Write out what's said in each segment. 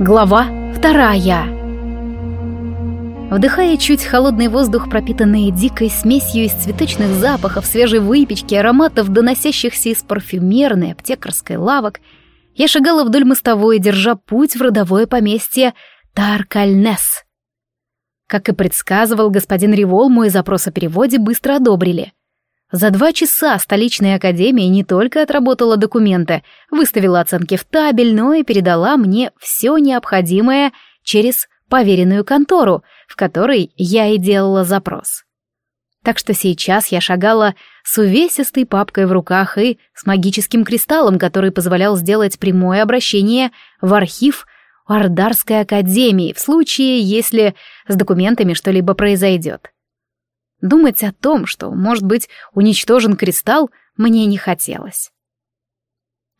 Глава вторая. Вдыхая чуть холодный воздух, пропитанный дикой смесью из цветочных запахов, свежей выпечки, ароматов, доносящихся из парфюмерной, аптекарской лавок, я шагала вдоль мостовой, держа путь в родовое поместье Таркальнес. Как и предсказывал господин Ривол, мой запрос о переводе быстро одобрили — за два часа столичная академия не только отработала документы, выставила оценки в табель, но и передала мне все необходимое через поверенную контору, в которой я и делала запрос. Так что сейчас я шагала с увесистой папкой в руках и с магическим кристаллом, который позволял сделать прямое обращение в архив Ардарской академии в случае, если с документами что-либо произойдет. Думать о том, что, может быть, уничтожен кристалл, мне не хотелось.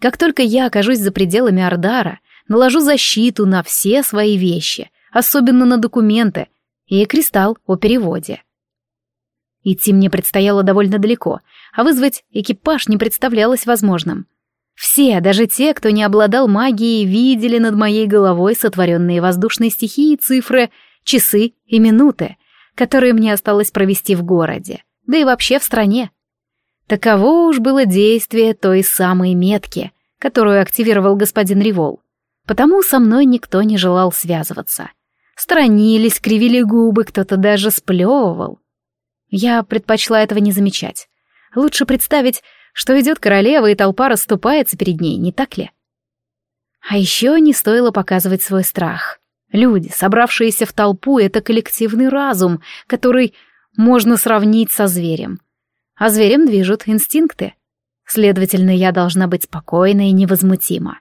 Как только я окажусь за пределами Ардара, наложу защиту на все свои вещи, особенно на документы, и кристалл о переводе. Идти мне предстояло довольно далеко, а вызвать экипаж не представлялось возможным. Все, даже те, кто не обладал магией, видели над моей головой сотворенные воздушной стихией цифры, часы и минуты, которые мне осталось провести в городе, да и вообще в стране. Таково уж было действие той самой метки, которую активировал господин Ривол. Потому со мной никто не желал связываться. Сторонились, кривили губы, кто-то даже сплевывал. Я предпочла этого не замечать. Лучше представить, что идет королева, и толпа расступается перед ней, не так ли? А еще не стоило показывать свой страх. Люди, собравшиеся в толпу, — это коллективный разум, который можно сравнить со зверем. А зверем движут инстинкты. Следовательно, я должна быть спокойна и невозмутима.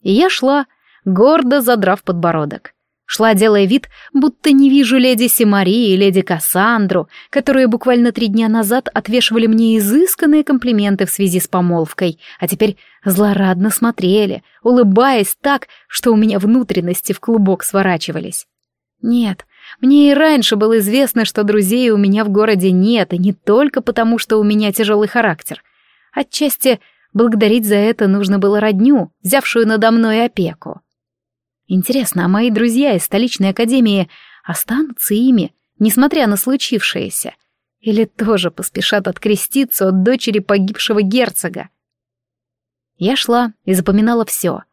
И я шла, гордо задрав подбородок. Шла, делая вид, будто не вижу леди Симари и леди Кассандру, которые буквально три дня назад отвешивали мне изысканные комплименты в связи с помолвкой, а теперь злорадно смотрели, улыбаясь так, что у меня внутренности в клубок сворачивались. Нет, мне и раньше было известно, что друзей у меня в городе нет, и не только потому, что у меня тяжелый характер. Отчасти благодарить за это нужно было родню, взявшую надо мной опеку. Интересно, а мои друзья из столичной академии останутся ими, несмотря на случившееся? Или тоже поспешат откреститься от дочери погибшего герцога? Я шла и запоминала все.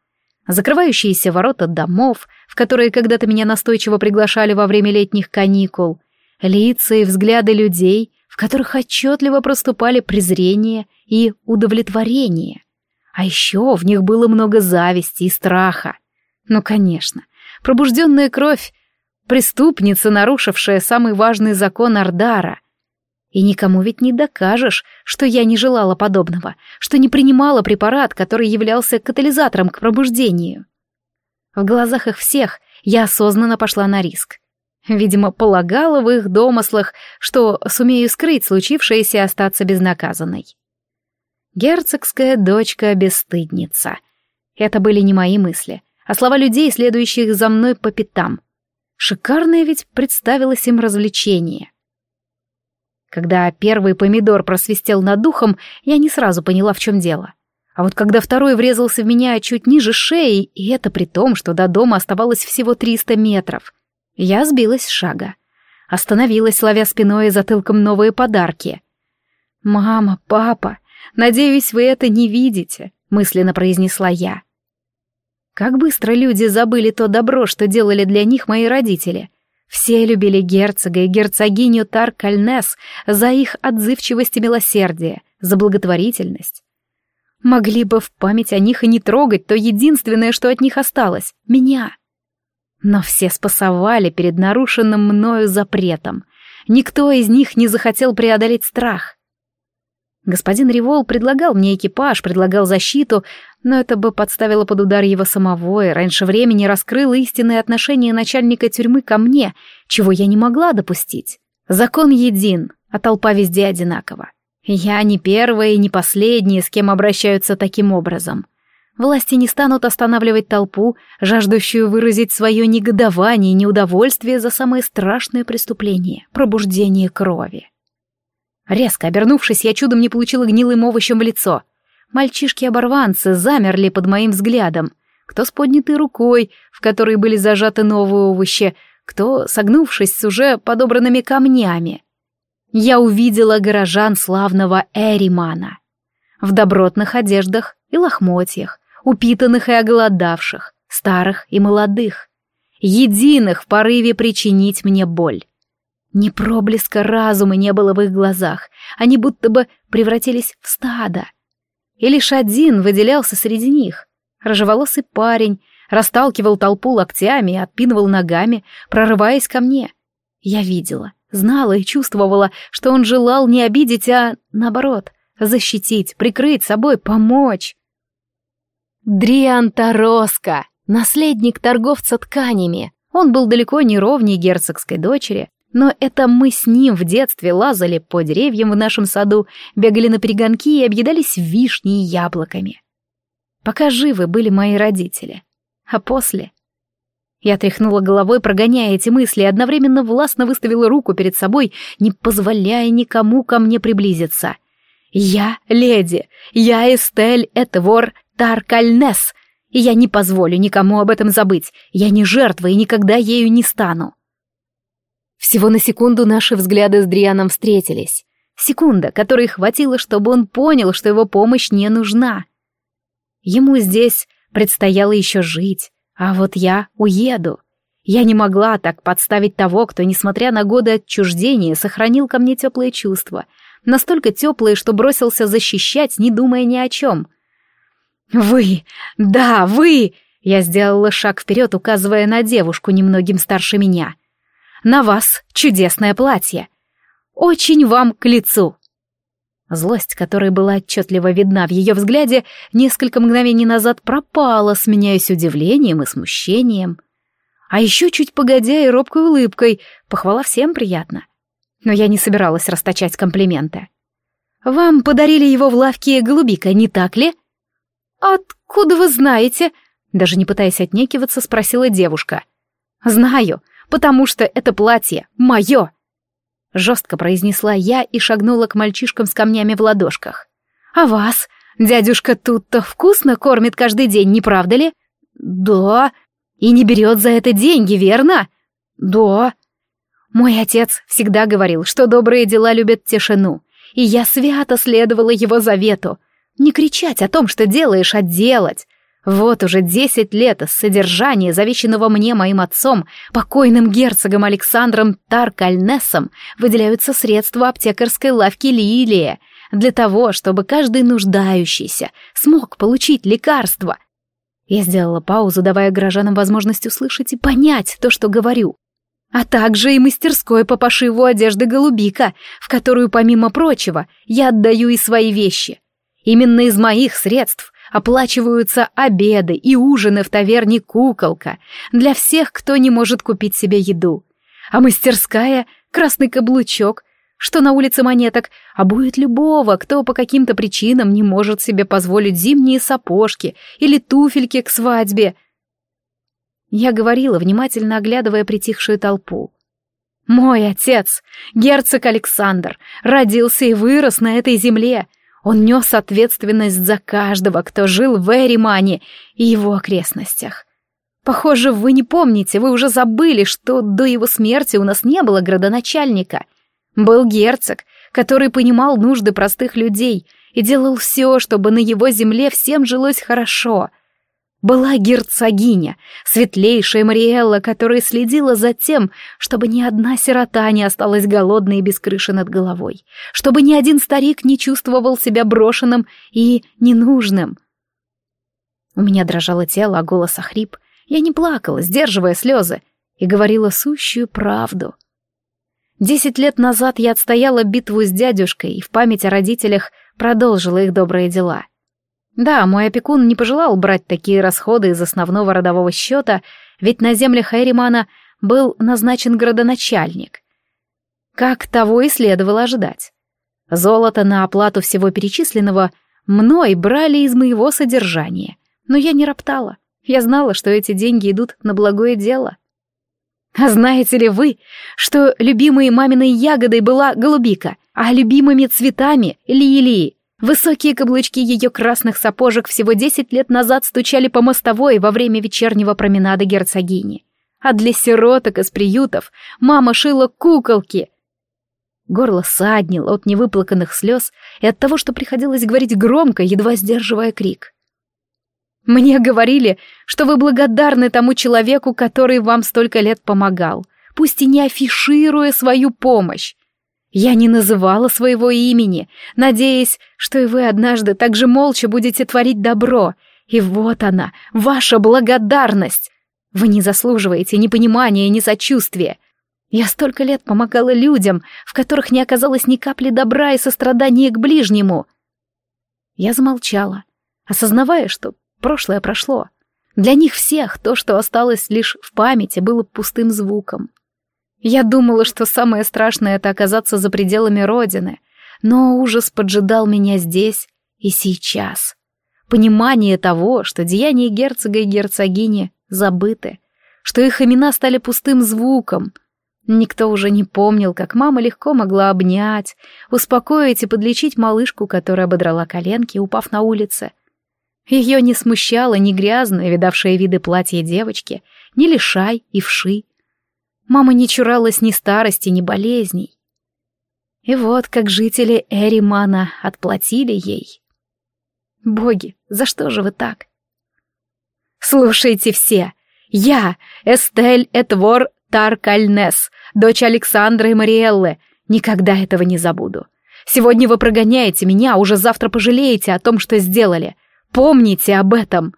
Закрывающиеся ворота домов, в которые когда-то меня настойчиво приглашали во время летних каникул, лица и взгляды людей, в которых отчетливо проступали презрение и удовлетворение. А еще в них было много зависти и страха. Ну, конечно, пробужденная кровь, преступница, нарушившая самый важный закон Ардара. И никому ведь не докажешь, что я не желала подобного, что не принимала препарат, который являлся катализатором к пробуждению. В глазах их всех я осознанно пошла на риск. Видимо, полагала в их домыслах, что сумею скрыть случившееся и остаться безнаказанной. Герцогская дочка-бесстыдница. Это были не мои мысли а слова людей, следующих за мной по пятам. Шикарное ведь представилось им развлечение. Когда первый помидор просвистел над духом, я не сразу поняла, в чем дело. А вот когда второй врезался в меня чуть ниже шеи, и это при том, что до дома оставалось всего 300 метров, я сбилась с шага. Остановилась, ловя спиной и затылком новые подарки. «Мама, папа, надеюсь, вы это не видите», — мысленно произнесла я. Как быстро люди забыли то добро, что делали для них мои родители. Все любили герцога и герцогиню Таркальнес за их отзывчивость и милосердие, за благотворительность. Могли бы в память о них и не трогать то единственное, что от них осталось — меня. Но все спасовали перед нарушенным мною запретом. Никто из них не захотел преодолеть страх. Господин Ривол предлагал мне экипаж, предлагал защиту, но это бы подставило под удар его самого и раньше времени раскрыло истинные отношения начальника тюрьмы ко мне, чего я не могла допустить. Закон един, а толпа везде одинакова. Я не первая и не последняя, с кем обращаются таким образом. Власти не станут останавливать толпу, жаждущую выразить свое негодование и неудовольствие за самое страшное преступление — пробуждение крови. Резко обернувшись, я чудом не получила гнилым овощем в лицо. Мальчишки-оборванцы замерли под моим взглядом. кто с поднятой рукой, в которой были зажаты новые овощи, кто согнувшись с уже подобранными камнями. Я увидела горожан славного Эримана. В добротных одеждах и лохмотьях, упитанных и оголодавших, старых и молодых, единых в порыве причинить мне боль. Ни проблеска разума не было в их глазах, они будто бы превратились в стадо. И лишь один выделялся среди них. Рыжеволосый парень расталкивал толпу локтями и отпинывал ногами, прорываясь ко мне. Я видела, знала и чувствовала, что он желал не обидеть, а, наоборот, защитить, прикрыть собой, помочь. Дриан Тароско, наследник торговца тканями. Он был далеко не ровней герцогской дочери, но это мы с ним в детстве лазали по деревьям в нашем саду, бегали на перегонки и объедались вишней и яблоками. Пока живы были мои родители. А после... Я тряхнула головой, прогоняя эти мысли, и одновременно властно выставила руку перед собой, не позволяя никому ко мне приблизиться. «Я леди! Я Эстель Этвор Таркальнес!» И я не позволю никому об этом забыть. Я не жертва и никогда ею не стану. Всего на секунду наши взгляды с Дрианом встретились. Секунда, которой хватило, чтобы он понял, что его помощь не нужна. Ему здесь предстояло еще жить, а вот я уеду. Я не могла так подставить того, кто, несмотря на годы отчуждения, сохранил ко мне теплые чувства. Настолько теплые, что бросился защищать, не думая ни о чем. «Вы! Да, вы!» Я сделала шаг вперед, указывая на девушку, немногим старше меня — на вас чудесное платье. Очень вам к лицу». Злость, которая была отчетливо видна в ее взгляде, несколько мгновений назад пропала, сменяясь удивлением и смущением. А еще чуть погодя и робкой улыбкой, похвала всем приятно. Но я не собиралась расточать комплименты. «Вам подарили его в лавке голубика, не так ли?» «Откуда вы знаете?» Даже не пытаясь отнекиваться, спросила девушка. «Знаю потому что это платье мое!» Жестко произнесла я и шагнула к мальчишкам с камнями в ладошках. «А вас? Дядюшка тут-то вкусно кормит каждый день, не правда ли?» «Да». «И не берет за это деньги, верно?» «Да». Мой отец всегда говорил, что добрые дела любят тишину, и я свято следовала его завету. Не кричать о том, что делаешь, а делать. Вот уже десять лет с содержания, завещанного мне моим отцом, покойным герцогом Александром Таркальнесом, выделяются средства аптекарской лавки Лилия для того, чтобы каждый нуждающийся смог получить лекарство. Я сделала паузу, давая горожанам возможность услышать и понять то, что говорю. А также и мастерской по пошиву одежды голубика, в которую, помимо прочего, я отдаю и свои вещи. Именно из моих средств Оплачиваются обеды и ужины в таверне «Куколка» для всех, кто не может купить себе еду. А мастерская «Красный каблучок», что на улице монеток, а будет любого, кто по каким-то причинам не может себе позволить зимние сапожки или туфельки к свадьбе. Я говорила, внимательно оглядывая притихшую толпу. Мой отец, герцог Александр, родился и вырос на этой земле, он нес ответственность за каждого, кто жил в Эримане и его окрестностях. Похоже, вы не помните, вы уже забыли, что до его смерти у нас не было градоначальника. Был герцог, который понимал нужды простых людей и делал все, чтобы на его земле всем жилось хорошо — была герцогиня, светлейшая Мариэлла, которая следила за тем, чтобы ни одна сирота не осталась голодной и без крыши над головой, чтобы ни один старик не чувствовал себя брошенным и ненужным. У меня дрожало тело, а голос охрип. Я не плакала, сдерживая слезы, и говорила сущую правду. Десять лет назад я отстояла битву с дядюшкой и в память о родителях продолжила их добрые дела — да, мой опекун не пожелал брать такие расходы из основного родового счета, ведь на землях Эримана был назначен градоначальник. Как того и следовало ожидать. Золото на оплату всего перечисленного мной брали из моего содержания, но я не роптала. Я знала, что эти деньги идут на благое дело. А знаете ли вы, что любимой маминой ягодой была голубика, а любимыми цветами — лилии? Высокие каблучки ее красных сапожек всего десять лет назад стучали по мостовой во время вечернего променада герцогини. А для сироток из приютов мама шила куколки. Горло саднило от невыплаканных слез и от того, что приходилось говорить громко, едва сдерживая крик. «Мне говорили, что вы благодарны тому человеку, который вам столько лет помогал, пусть и не афишируя свою помощь. Я не называла своего имени, надеясь, что и вы однажды так же молча будете творить добро. И вот она, ваша благодарность. Вы не заслуживаете ни понимания, ни сочувствия. Я столько лет помогала людям, в которых не оказалось ни капли добра и сострадания к ближнему. Я замолчала, осознавая, что прошлое прошло. Для них всех то, что осталось лишь в памяти, было пустым звуком. Я думала, что самое страшное — это оказаться за пределами Родины, но ужас поджидал меня здесь и сейчас. Понимание того, что деяния герцога и герцогини забыты, что их имена стали пустым звуком. Никто уже не помнил, как мама легко могла обнять, успокоить и подлечить малышку, которая ободрала коленки, упав на улице. Ее не смущало ни грязное, видавшее виды платье девочки, ни лишай и вши, Мама не чуралась ни старости, ни болезней. И вот как жители Эримана отплатили ей. Боги, за что же вы так? Слушайте все. Я, Эстель Этвор Таркальнес, дочь Александра и Мариэллы, никогда этого не забуду. Сегодня вы прогоняете меня, а уже завтра пожалеете о том, что сделали. Помните об этом.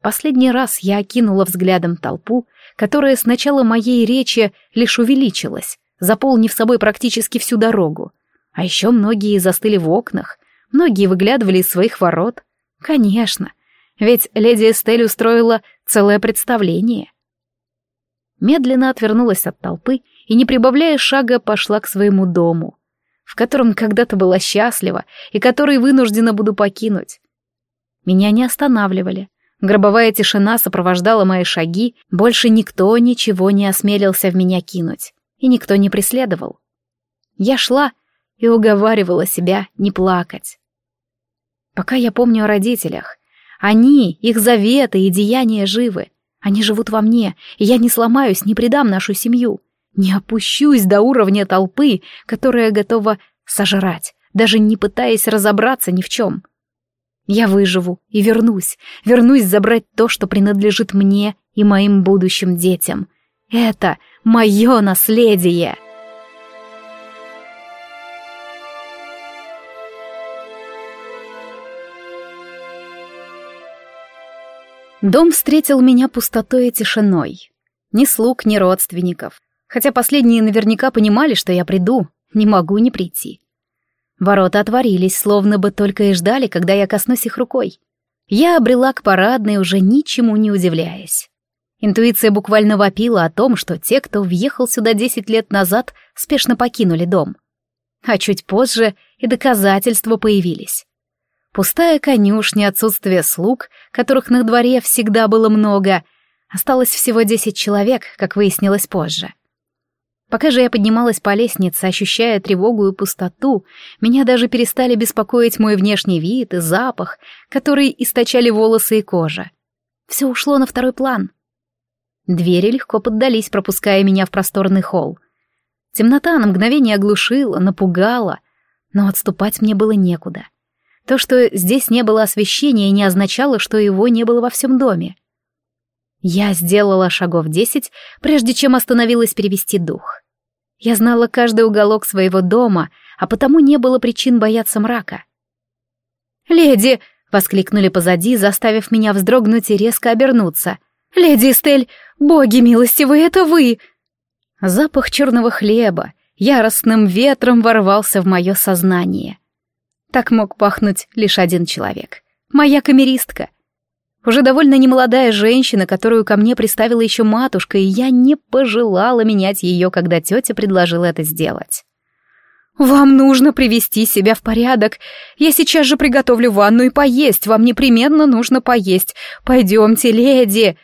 Последний раз я окинула взглядом толпу, которая с начала моей речи лишь увеличилась, заполнив собой практически всю дорогу. А еще многие застыли в окнах, многие выглядывали из своих ворот. Конечно, ведь леди Эстель устроила целое представление. Медленно отвернулась от толпы и, не прибавляя шага, пошла к своему дому, в котором когда-то была счастлива и который вынуждена буду покинуть. Меня не останавливали — Гробовая тишина сопровождала мои шаги, больше никто ничего не осмелился в меня кинуть, и никто не преследовал. Я шла и уговаривала себя не плакать. Пока я помню о родителях, они, их заветы и деяния живы. Они живут во мне, и я не сломаюсь, не предам нашу семью, не опущусь до уровня толпы, которая готова сожрать, даже не пытаясь разобраться ни в чем. Я выживу и вернусь, вернусь забрать то, что принадлежит мне и моим будущим детям. Это мое наследие. Дом встретил меня пустотой и тишиной. Ни слуг, ни родственников. Хотя последние наверняка понимали, что я приду, не могу не прийти. Ворота отворились, словно бы только и ждали, когда я коснусь их рукой. Я обрела к парадной, уже ничему не удивляясь. Интуиция буквально вопила о том, что те, кто въехал сюда десять лет назад, спешно покинули дом. А чуть позже и доказательства появились. Пустая конюшня, отсутствие слуг, которых на дворе всегда было много. Осталось всего десять человек, как выяснилось позже. Пока же я поднималась по лестнице, ощущая тревогу и пустоту, меня даже перестали беспокоить мой внешний вид и запах, который источали волосы и кожа. Все ушло на второй план. Двери легко поддались, пропуская меня в просторный холл. Темнота на мгновение оглушила, напугала, но отступать мне было некуда. То, что здесь не было освещения, не означало, что его не было во всем доме. Я сделала шагов десять, прежде чем остановилась перевести дух. Я знала каждый уголок своего дома, а потому не было причин бояться мрака. «Леди!» — воскликнули позади, заставив меня вздрогнуть и резко обернуться. «Леди Стель, боги милостивые, это вы!» Запах черного хлеба яростным ветром ворвался в мое сознание. Так мог пахнуть лишь один человек. Моя камеристка — уже довольно немолодая женщина, которую ко мне приставила еще матушка, и я не пожелала менять ее, когда тетя предложила это сделать. «Вам нужно привести себя в порядок. Я сейчас же приготовлю ванну и поесть. Вам непременно нужно поесть. Пойдемте, леди!»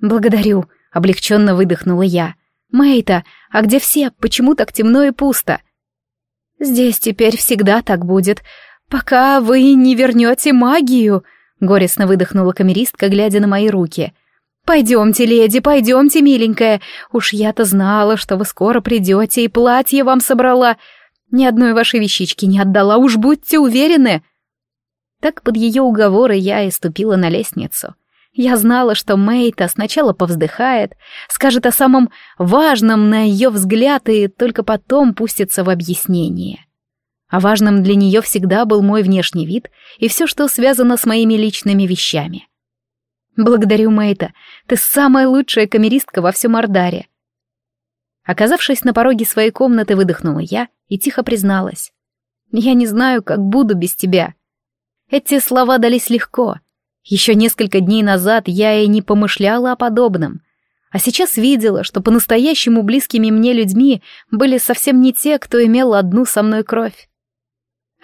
«Благодарю», — облегченно выдохнула я. «Мэйта, а где все? Почему так темно и пусто?» «Здесь теперь всегда так будет. «Пока вы не вернете магию», — горестно выдохнула камеристка, глядя на мои руки. «Пойдемте, леди, пойдемте, миленькая. Уж я-то знала, что вы скоро придете, и платье вам собрала. Ни одной вашей вещички не отдала, уж будьте уверены». Так под ее уговоры я и ступила на лестницу. Я знала, что Мейта сначала повздыхает, скажет о самом важном на ее взгляд и только потом пустится в объяснение. А важным для нее всегда был мой внешний вид и все, что связано с моими личными вещами. «Благодарю, Мэйта, ты самая лучшая камеристка во всем Ардаре». Оказавшись на пороге своей комнаты, выдохнула я и тихо призналась. «Я не знаю, как буду без тебя». Эти слова дались легко. Еще несколько дней назад я и не помышляла о подобном. А сейчас видела, что по-настоящему близкими мне людьми были совсем не те, кто имел одну со мной кровь.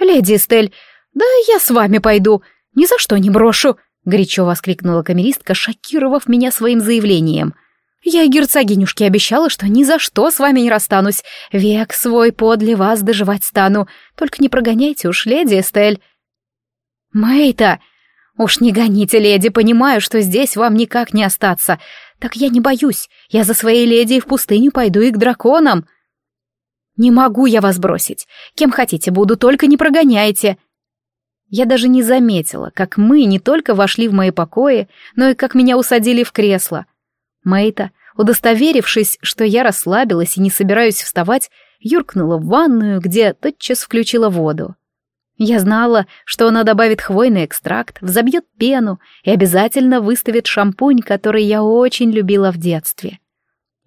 «Леди Эстель, да я с вами пойду, ни за что не брошу!» — горячо воскликнула камеристка, шокировав меня своим заявлением. «Я герцогинюшке обещала, что ни за что с вами не расстанусь. Век свой подле вас доживать стану. Только не прогоняйте уж, леди Эстель». «Мэйта! Уж не гоните, леди, понимаю, что здесь вам никак не остаться. Так я не боюсь, я за своей леди в пустыню пойду и к драконам». Не могу я вас бросить. Кем хотите буду, только не прогоняйте. Я даже не заметила, как мы не только вошли в мои покои, но и как меня усадили в кресло. Мэйта, удостоверившись, что я расслабилась и не собираюсь вставать, юркнула в ванную, где тотчас включила воду. Я знала, что она добавит хвойный экстракт, взобьет пену и обязательно выставит шампунь, который я очень любила в детстве.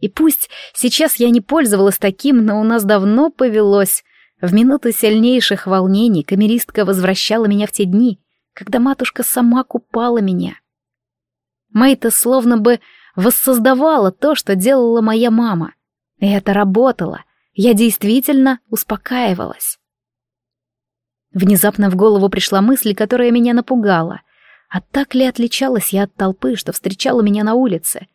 И пусть сейчас я не пользовалась таким, но у нас давно повелось. В минуты сильнейших волнений камеристка возвращала меня в те дни, когда матушка сама купала меня. Мэйта словно бы воссоздавала то, что делала моя мама. И это работало. Я действительно успокаивалась. Внезапно в голову пришла мысль, которая меня напугала. А так ли отличалась я от толпы, что встречала меня на улице?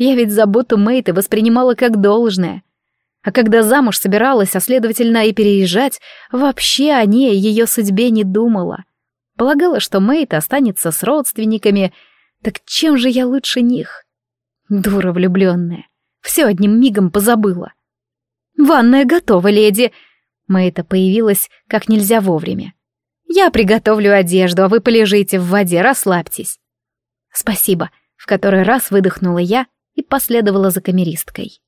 Я ведь заботу Мэйты воспринимала как должное. А когда замуж собиралась, а следовательно и переезжать, вообще о ней, ее судьбе не думала. Полагала, что Мэйта останется с родственниками. Так чем же я лучше них? Дура влюбленная. Все одним мигом позабыла. «Ванная готова, леди!» Мэйта появилась как нельзя вовремя. «Я приготовлю одежду, а вы полежите в воде, расслабьтесь». «Спасибо», — в который раз выдохнула я и последовала за камеристкой.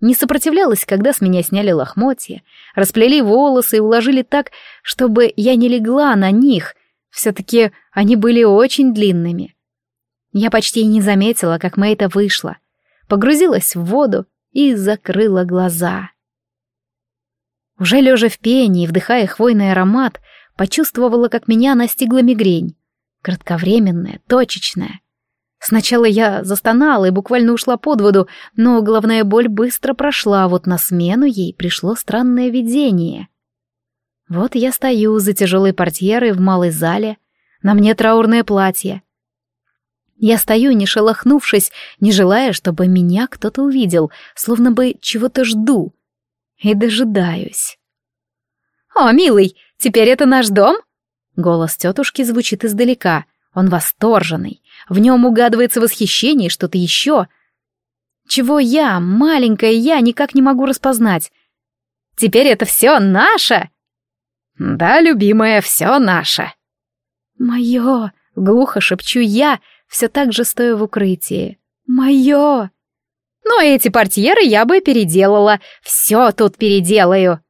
Не сопротивлялась, когда с меня сняли лохмотья, расплели волосы и уложили так, чтобы я не легла на них, все-таки они были очень длинными. Я почти и не заметила, как Мэйта вышла, погрузилась в воду и закрыла глаза. Уже лежа в пении, вдыхая хвойный аромат, почувствовала, как меня настигла мигрень. Кратковременная, точечная. Сначала я застонала и буквально ушла под воду, но головная боль быстро прошла, вот на смену ей пришло странное видение. Вот я стою за тяжелой портьерой в малой зале, на мне траурное платье. Я стою, не шелохнувшись, не желая, чтобы меня кто-то увидел, словно бы чего-то жду. И дожидаюсь. «О, милый, теперь это наш дом?» Голос тетушки звучит издалека. Он восторженный, в нем угадывается восхищение и что-то еще. Чего я, маленькая я, никак не могу распознать. Теперь это все наше? Да, любимая, все наше. Мое, глухо шепчу я, все так же стоя в укрытии. Мое. Но эти портьеры я бы переделала, все тут переделаю.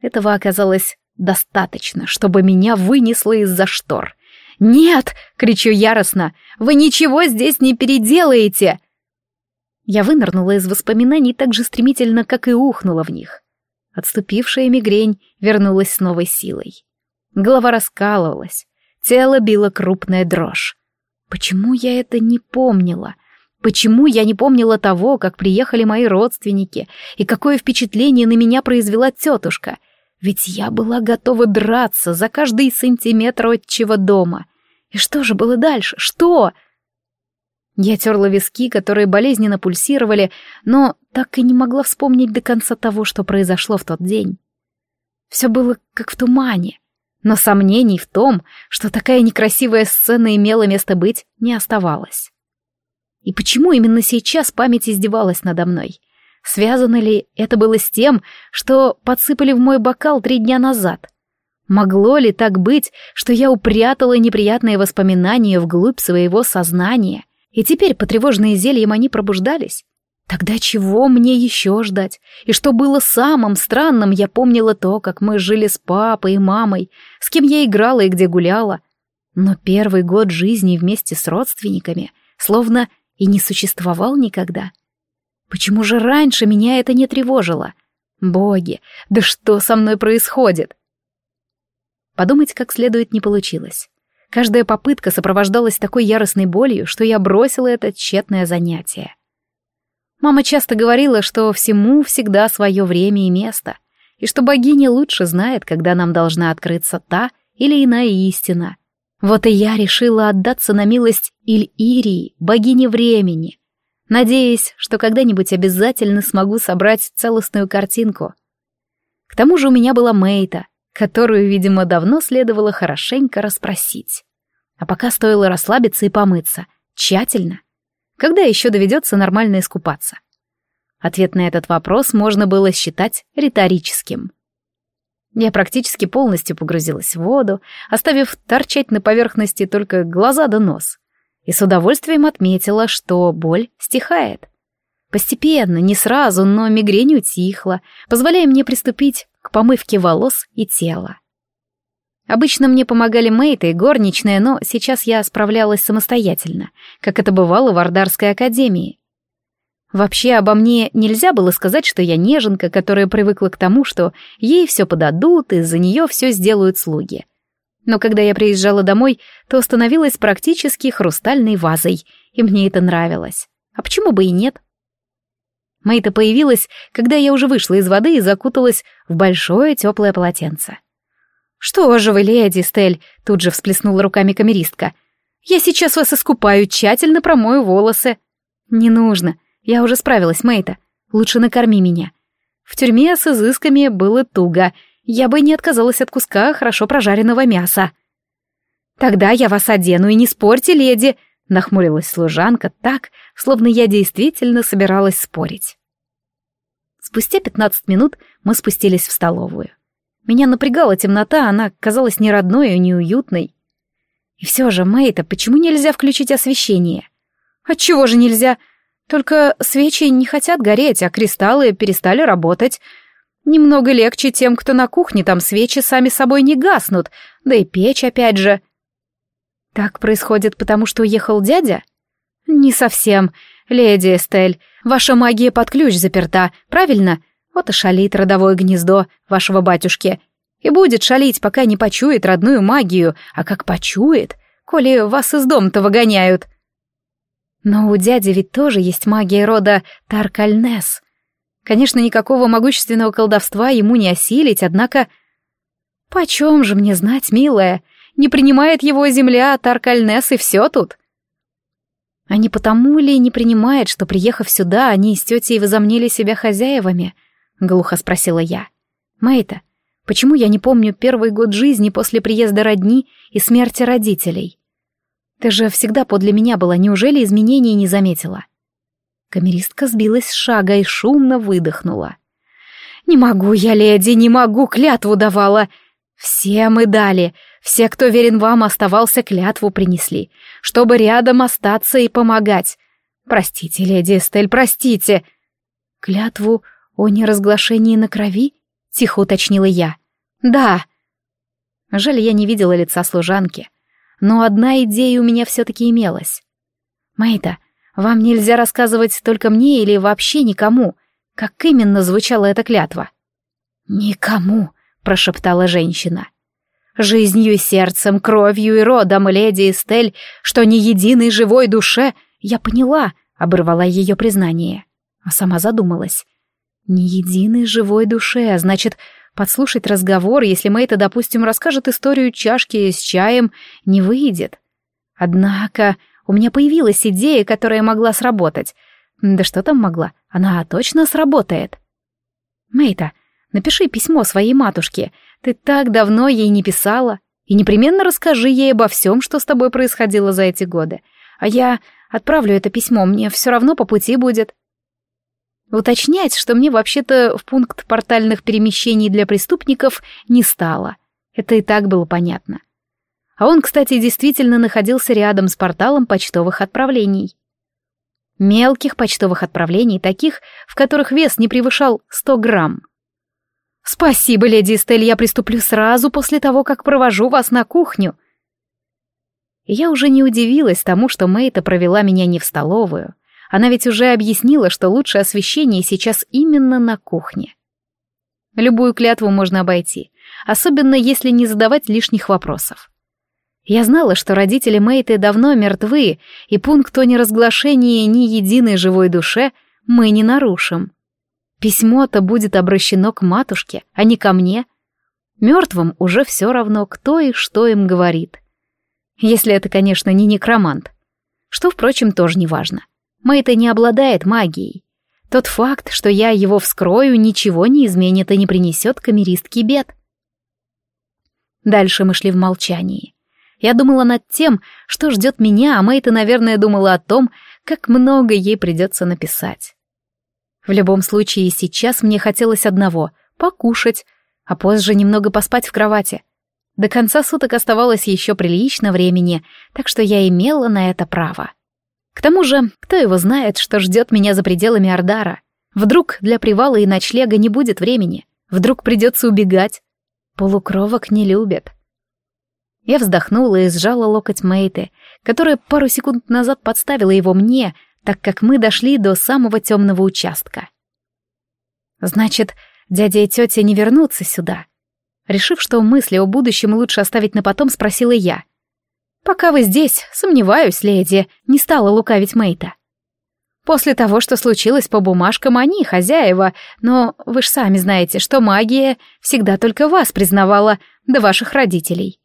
Этого оказалось достаточно, чтобы меня вынесло из-за штор. «Нет!» — кричу яростно. «Вы ничего здесь не переделаете!» Я вынырнула из воспоминаний так же стремительно, как и ухнула в них. Отступившая мигрень вернулась с новой силой. Голова раскалывалась, тело било крупная дрожь. Почему я это не помнила? Почему я не помнила того, как приехали мои родственники, и какое впечатление на меня произвела тетушка? Ведь я была готова драться за каждый сантиметр отчего дома. И что же было дальше? Что? Я терла виски, которые болезненно пульсировали, но так и не могла вспомнить до конца того, что произошло в тот день. Все было как в тумане. Но сомнений в том, что такая некрасивая сцена имела место быть, не оставалось. И почему именно сейчас память издевалась надо мной? Связано ли это было с тем, что подсыпали в мой бокал три дня назад? Могло ли так быть, что я упрятала неприятные воспоминания вглубь своего сознания, и теперь потревоженные зельем они пробуждались? Тогда чего мне еще ждать? И что было самым странным, я помнила то, как мы жили с папой и мамой, с кем я играла и где гуляла. Но первый год жизни вместе с родственниками словно и не существовал никогда. Почему же раньше меня это не тревожило? Боги, да что со мной происходит? Подумать как следует не получилось. Каждая попытка сопровождалась такой яростной болью, что я бросила это тщетное занятие. Мама часто говорила, что всему всегда свое время и место, и что богиня лучше знает, когда нам должна открыться та или иная истина. Вот и я решила отдаться на милость Иль-Ирии, богине времени, надеясь, что когда-нибудь обязательно смогу собрать целостную картинку. К тому же у меня была Мейта, которую, видимо, давно следовало хорошенько расспросить. А пока стоило расслабиться и помыться, тщательно. Когда еще доведется нормально искупаться? Ответ на этот вопрос можно было считать риторическим. Я практически полностью погрузилась в воду, оставив торчать на поверхности только глаза да нос и с удовольствием отметила, что боль стихает. Постепенно, не сразу, но мигрень утихла, позволяя мне приступить к помывке волос и тела. Обычно мне помогали Мейта и горничная, но сейчас я справлялась самостоятельно, как это бывало в Ардарской академии. Вообще обо мне нельзя было сказать, что я неженка, которая привыкла к тому, что ей все подадут и за нее все сделают слуги но когда я приезжала домой, то становилась практически хрустальной вазой, и мне это нравилось. А почему бы и нет? Мэйта появилась, когда я уже вышла из воды и закуталась в большое теплое полотенце. «Что же вы, леди Стель?» — тут же всплеснула руками камеристка. «Я сейчас вас искупаю, тщательно промою волосы». «Не нужно, я уже справилась, Мэйта. Лучше накорми меня». В тюрьме с изысками было туго — я бы не отказалась от куска хорошо прожаренного мяса. «Тогда я вас одену, и не спорьте, леди!» — нахмурилась служанка так, словно я действительно собиралась спорить. Спустя пятнадцать минут мы спустились в столовую. Меня напрягала темнота, она казалась не родной и неуютной. И все же, Мэйта, почему нельзя включить освещение? Отчего же нельзя? Только свечи не хотят гореть, а кристаллы перестали работать. Немного легче тем, кто на кухне, там свечи сами собой не гаснут, да и печь опять же. Так происходит потому, что уехал дядя? Не совсем. Леди Эстель, ваша магия под ключ заперта, правильно? Вот и шалит родовое гнездо вашего батюшки. И будет шалить, пока не почует родную магию, а как почует, коли вас из дома-то выгоняют. Но у дяди ведь тоже есть магия рода Таркальнес — Конечно, никакого могущественного колдовства ему не осилить, однако... Почем же мне знать, милая? Не принимает его земля, Таркальнес, и все тут. А не потому ли не принимает, что, приехав сюда, они с тетей возомнили себя хозяевами? Глухо спросила я. Мэйта, почему я не помню первый год жизни после приезда родни и смерти родителей? Ты же всегда подле меня была, неужели изменений не заметила? Камеристка сбилась с шага и шумно выдохнула. «Не могу я, леди, не могу, клятву давала!» «Все мы дали, все, кто верен вам, оставался, клятву принесли, чтобы рядом остаться и помогать. Простите, леди Эстель, простите!» «Клятву о неразглашении на крови?» — тихо уточнила я. «Да». Жаль, я не видела лица служанки, но одна идея у меня все-таки имелась. «Мэйта, вам нельзя рассказывать только мне или вообще никому. Как именно звучала эта клятва? «Никому», — прошептала женщина. «Жизнью сердцем, кровью и родом, леди Эстель, что ни единой живой душе...» «Я поняла», — оборвала ее признание. А сама задумалась. «Ни единой живой душе, а значит, подслушать разговор, если Мэйта, допустим, расскажет историю чашки с чаем, не выйдет. Однако у меня появилась идея, которая могла сработать. Да что там могла? Она точно сработает. Мейта, Напиши письмо своей матушке. Ты так давно ей не писала. И непременно расскажи ей обо всем, что с тобой происходило за эти годы. А я отправлю это письмо, мне все равно по пути будет. Уточнять, что мне вообще-то в пункт портальных перемещений для преступников не стало. Это и так было понятно. А он, кстати, действительно находился рядом с порталом почтовых отправлений. Мелких почтовых отправлений, таких, в которых вес не превышал 100 грамм. «Спасибо, леди Эстель, я приступлю сразу после того, как провожу вас на кухню». Я уже не удивилась тому, что Мэйта провела меня не в столовую. Она ведь уже объяснила, что лучшее освещение сейчас именно на кухне. Любую клятву можно обойти, особенно если не задавать лишних вопросов. Я знала, что родители Мэйты давно мертвы, и пункт о неразглашении ни единой живой душе мы не нарушим. Письмо-то будет обращено к матушке, а не ко мне. Мертвым уже все равно, кто и что им говорит. Если это, конечно, не некромант. Что, впрочем, тоже не важно. Мэйта не обладает магией. Тот факт, что я его вскрою, ничего не изменит и не принесет камеристке бед. Дальше мы шли в молчании. Я думала над тем, что ждет меня, а Мэйта, наверное, думала о том, как много ей придется написать. В любом случае, сейчас мне хотелось одного — покушать, а позже немного поспать в кровати. До конца суток оставалось еще прилично времени, так что я имела на это право. К тому же, кто его знает, что ждет меня за пределами Ордара? Вдруг для привала и ночлега не будет времени? Вдруг придется убегать? Полукровок не любят. Я вздохнула и сжала локоть Мейты, которая пару секунд назад подставила его мне, так как мы дошли до самого темного участка. Значит, дядя и тетя не вернутся сюда. Решив, что мысли о будущем лучше оставить на потом, спросила я. «Пока вы здесь, сомневаюсь, леди», — не стала лукавить Мейта. «После того, что случилось по бумажкам, они хозяева, но вы ж сами знаете, что магия всегда только вас признавала, да ваших родителей.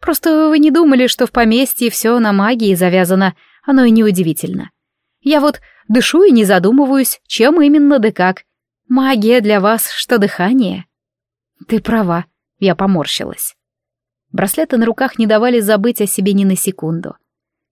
Просто вы не думали, что в поместье все на магии завязано, оно и неудивительно. Я вот дышу и не задумываюсь, чем именно да как. Магия для вас, что дыхание. Ты права, я поморщилась. Браслеты на руках не давали забыть о себе ни на секунду.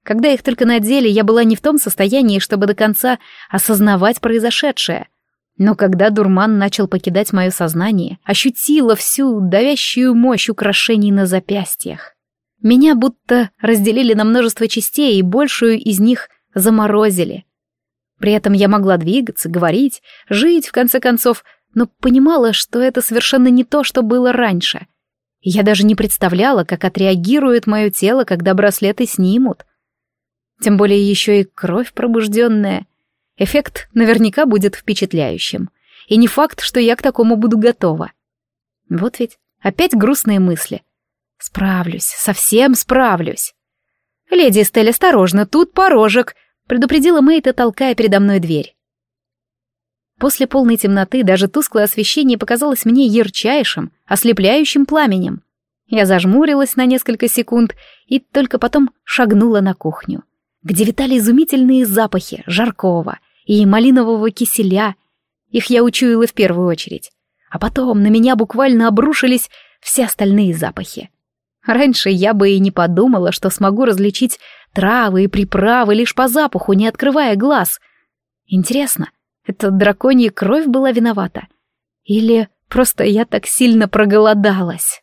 Когда их только надели, я была не в том состоянии, чтобы до конца осознавать произошедшее. Но когда дурман начал покидать мое сознание, ощутила всю давящую мощь украшений на запястьях. Меня будто разделили на множество частей, и большую из них заморозили. При этом я могла двигаться, говорить, жить, в конце концов, но понимала, что это совершенно не то, что было раньше. Я даже не представляла, как отреагирует мое тело, когда браслеты снимут. Тем более еще и кровь пробужденная. Эффект наверняка будет впечатляющим. И не факт, что я к такому буду готова. Вот ведь опять грустные мысли. Справлюсь, совсем справлюсь. «Леди Стель, осторожно, тут порожек», — предупредила Мэйта, толкая передо мной дверь. После полной темноты даже тусклое освещение показалось мне ярчайшим, ослепляющим пламенем. Я зажмурилась на несколько секунд и только потом шагнула на кухню, где витали изумительные запахи жаркого и малинового киселя. Их я учуяла в первую очередь. А потом на меня буквально обрушились все остальные запахи. Раньше я бы и не подумала, что смогу различить травы и приправы лишь по запаху, не открывая глаз. Интересно, эта драконья кровь была виновата? Или просто я так сильно проголодалась?